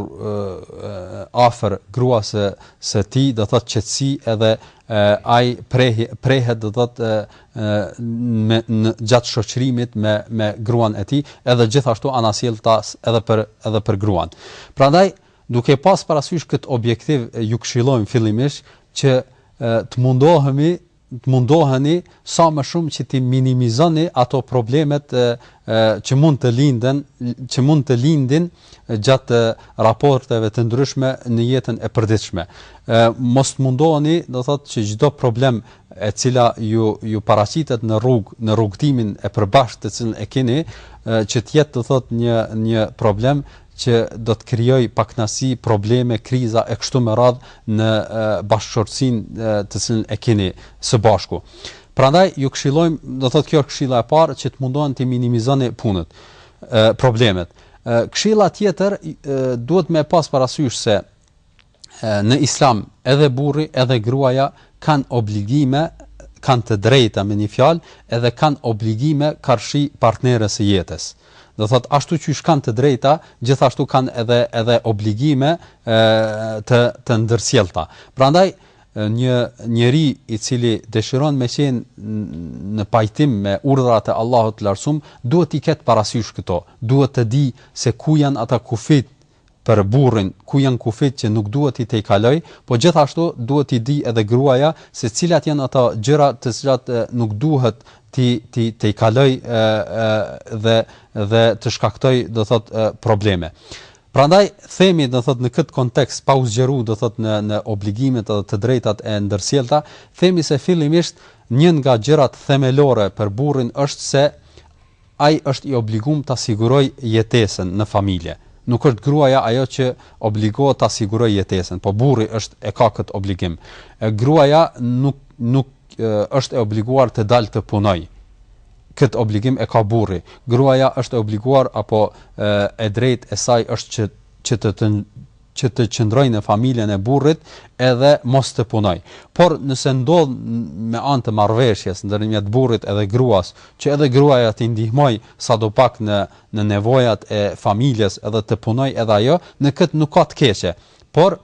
afër gruas së, së tij, do thotë qetësi edhe ai preh, prehet, do thotë, me në gjatë shoqërimit me me gruan e tij, edhe gjithashtu anasjelltas edhe për edhe për gruan. Prandaj, duke pas parasysh këtë objektiv, ju këshillojmë fillimisht që të mundohemi të mundoheni sa më shumë që t'i minimizoni ato problemet që mund të linden, që mund të lindin gjatë raporteve të ndryshme në jetën e përditshme. Mos të mundoheni, do thotë që çdo problem e cila ju ju paraqitet në rrugë, në rrugëtimin e përbashkët të cilën e keni, që të jetë do thotë një një problem që do të krijojë pakënaqësi, probleme, kriza e kështu me radhë në bashkëshortësinë të cilën e keni së bashku. Prandaj ju këshillojmë, do thotë kjo është këshilla e parë që të mundohen t'i minimizoni punët, problemet. Këshilla tjetër duhet me pas parasysh se në islam edhe burri edhe gruaja kanë obligime, kanë të drejta me një fjalë, edhe kanë obligime karshi partneres së jetës. Do thot ashtu qysh kanë të drejta, gjithashtu kanë edhe edhe obligime e, të të ndërsjellta. Prandaj një njeri i cili dëshiron me qenë në pajtim me urdhrat e Allahut të Lartësum, duhet t'i ketë parasysh këto. Duhet të di se ku janë ata kufijt për burrin ku janë kufijtë që nuk duhet t'i tejkalojë, po gjithashtu duhet t'i dijë edhe gruaja se cilat janë ato gjëra të cilat nuk duhet t'i t'i tejkalojë dhe dhe të shkaktojë do thotë probleme. Prandaj themi do thotë në këtë kontekst pa u zgjeru do thotë në në obligimet edhe të drejtat e ndërsjellta, themi se fillimisht një nga gjërat themelore për burrin është se Ai është i obligum ta sigurojë jetesën në familje. Nuk është gruaja ajo që obligohet ta sigurojë jetesën, po burri është e ka këtë obligim. Gruaja nuk nuk është e obliguar të dalë të punojë. Këtë obligim e ka burri. Gruaja është e obliguar apo e drejtë e saj është që që të të që të qëndrojë në familjen e burrit edhe mos të punojë. Por nëse ndodh me anë të marrëveshjes ndërmjet burrit edhe gruas, që edhe gruaja t'i ndihmojë sadopak në në nevojat e familjes edhe të punojë edhe ajo, në këtë nuk ka të keqe. Por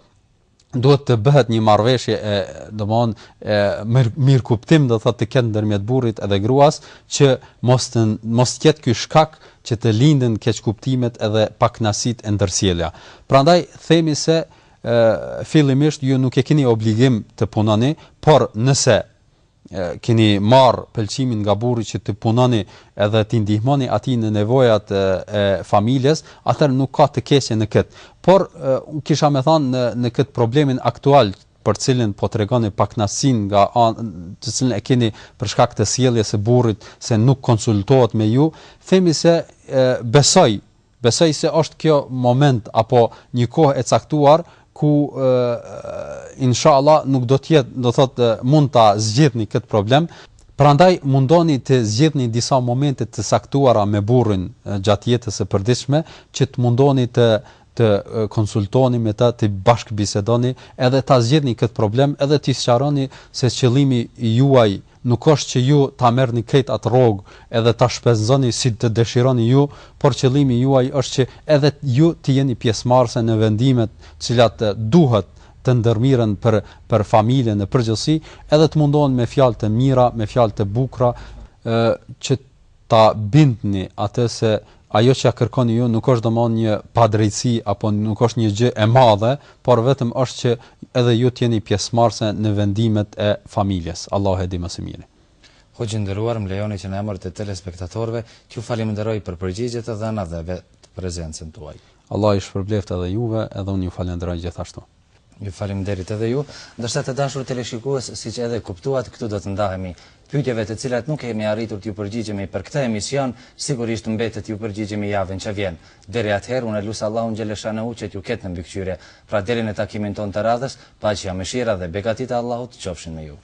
duhet të bëhet një marrëveshje e domethënë mirëkuptim do thotë të ketë ndërmjet burrit edhe gruas që mos të mos të jetë ky shkak që të lindin keqkuptimet edhe pakënaqësitë e ndërsjellja. Prandaj themi se fillimisht ju nuk e keni obligim të punoni, por nëse keni marrë pëlqimin nga burri që të punoni edhe t'i ndihmoni atij në nevojat e familjes, atëherë nuk ka të keqe në këtë. Por kisha me thanë në në këtë problemin aktual për të cilën po tregoni pakënaqësinë nga ana, të cilën e keni për shkak të sjelljes së burrit se nuk konsultohet me ju, themi se besoj, besoj se është kjo moment apo një kohë e caktuar ku inshallah nuk do të jetë, do thotë mund ta zgjidhni këtë problem, prandaj mundoni të zgjidhni disa momente të caktuara me burrin gjatë jetës së përditshme që të mundoni të të konsultoni me të, të bashkëbisedoni edhe ta zgjidhni këtë problem edhe t'i sqaroni se qëllimi juaj nuk është që ju ta merrni krejt atë rrogë edhe ta shpenzoni si të dëshironi ju, por qëllimi juaj është që edhe ju të jeni pjesëmarrëse në vendimet të cilat duhet të ndërmirren për për familjen në përgjithësi edhe të mundoni me fjalë të mira, me fjalë të bukura që ta bindni atë se ajo që ia kërkoni ju nuk është domon një padrejtësi apo nuk është një gjë e madhe, por vetëm është që edhe ju të jeni pjesëmarrëse në vendimet e familjes. Allahu e di më së miri. Hoxhë i nderuar, më lejoni që në emër të telespektatorëve t'ju faleminderoj për përgjigjet e dhëna dhe vetë prezencën tuaj. Allahu ju shpërbleftë edhe juve, edhe unë ju falënderoj gjithashtu. Ju faleminderit edhe ju. Ndërsa të dashur teleshikues, siç edhe e kuptuat, këtu do të ndahemi. Pyetjeve të cilat nuk kemi arritur t'ju përgjigjemi për këtë emision, sigurisht mbetet t'ju përgjigjemi javën që vjen. Deri atëherë, unë lus Allahun xheleshanehu që t'ju ketë në mbikëqyrje. Pra deri në takimin tonë të radhës, paqja, mëshira dhe begatitë e Allahut qofshin me ju.